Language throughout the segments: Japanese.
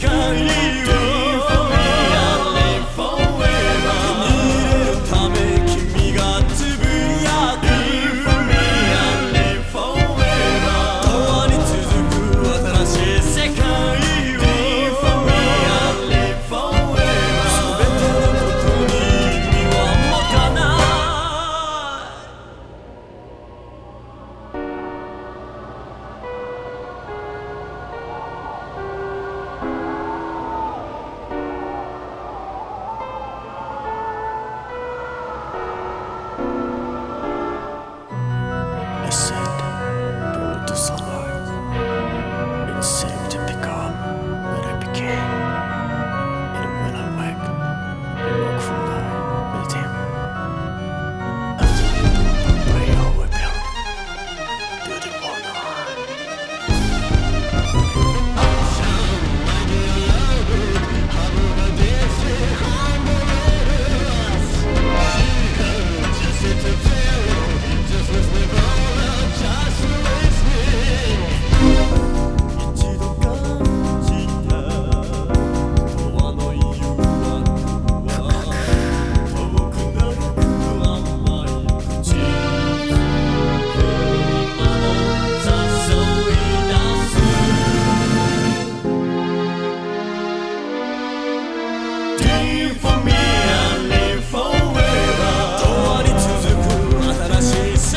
calle.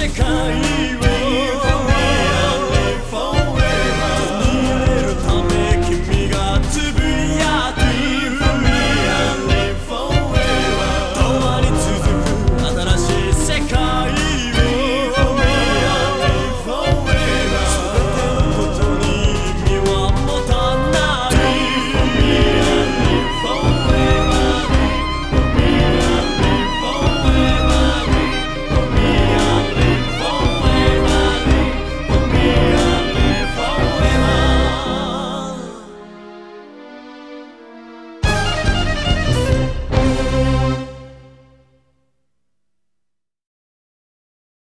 世界